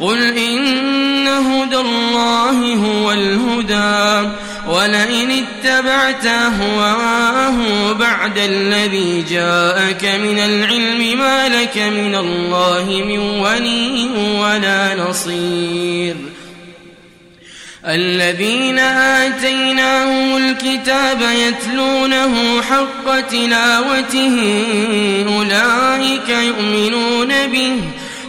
قل إن هدى الله هو الهدى ولئن اتبعت أهواءه بعد الذي جاءك من العلم ما لك من الله من ولي ولا نصير. الذين آتيناهم الكتاب يتلونه حق تلاوته أولئك يؤمنون به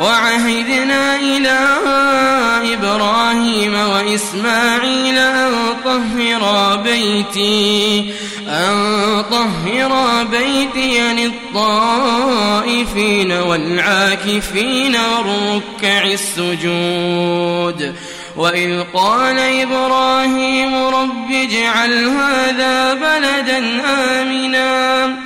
وعهدنا إلى إبراهيم وإسماعيل أن طهرا بيتي أن طهرا بيتي للطائفين والعاكفين والركع السجود. وإذ قال إبراهيم رب اجعل هذا بلدا آمنا.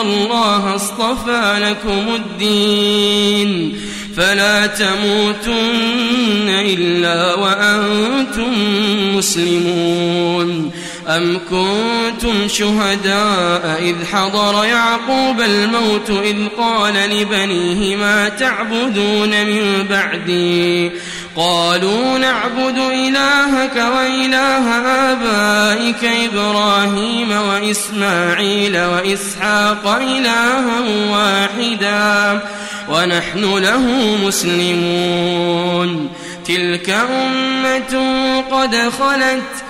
الله اصطفى لكم الدين فلا تموتن إلا وأنتم مسلمون أم كنتم شهداء إذ حضر يعقوب الموت إذ قال لبنيه ما تعبدون من بعدي؟ قالوا نعبد إلهك وإله آبائك إبراهيم وإسماعيل وإسحاق إلها واحدا ونحن له مسلمون. تلك أمة قد خلت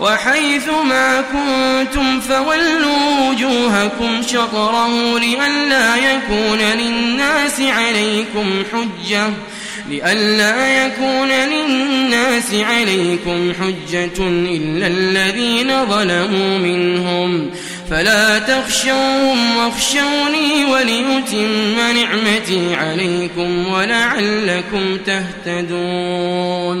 وحيث ما كنتم فولوا وجوهكم شطره لئلا يكون للناس عليكم حجة لئلا يكون للناس عليكم حجة إلا الذين ظلموا منهم. فلا تخشوهم واخشوني وليتم نعمتي عليكم ولعلكم تهتدون.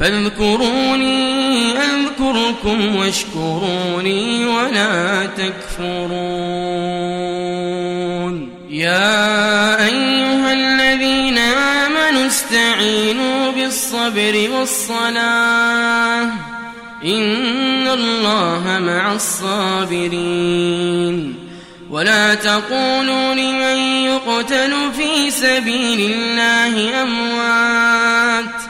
فاذكروني أذكركم واشكروني ولا تكفرون. يا أيها الذين آمنوا استعينوا بالصبر والصلاة. إن الله مع الصابرين. ولا تقولوا لمن يقتل في سبيل الله أموات.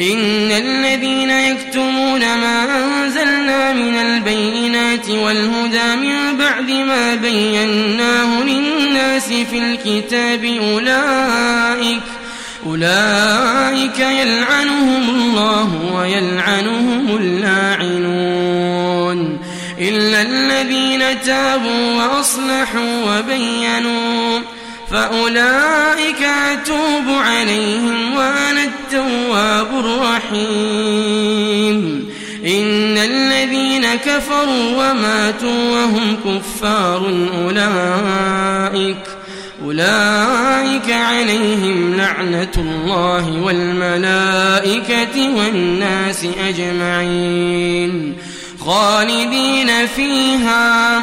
إن الذين يكتمون ما أنزلنا من البينات والهدى من بعد ما بيناه للناس في الكتاب أولئك أولئك يلعنهم الله ويلعنهم اللاعنون إلا الذين تابوا وأصلحوا وبينوا فأولئك أتوب عليهم وأنا التواب الرحيم. إن الذين كفروا وماتوا وهم كفار أولئك أولئك عليهم لعنة الله والملائكة والناس أجمعين. خالدين فيها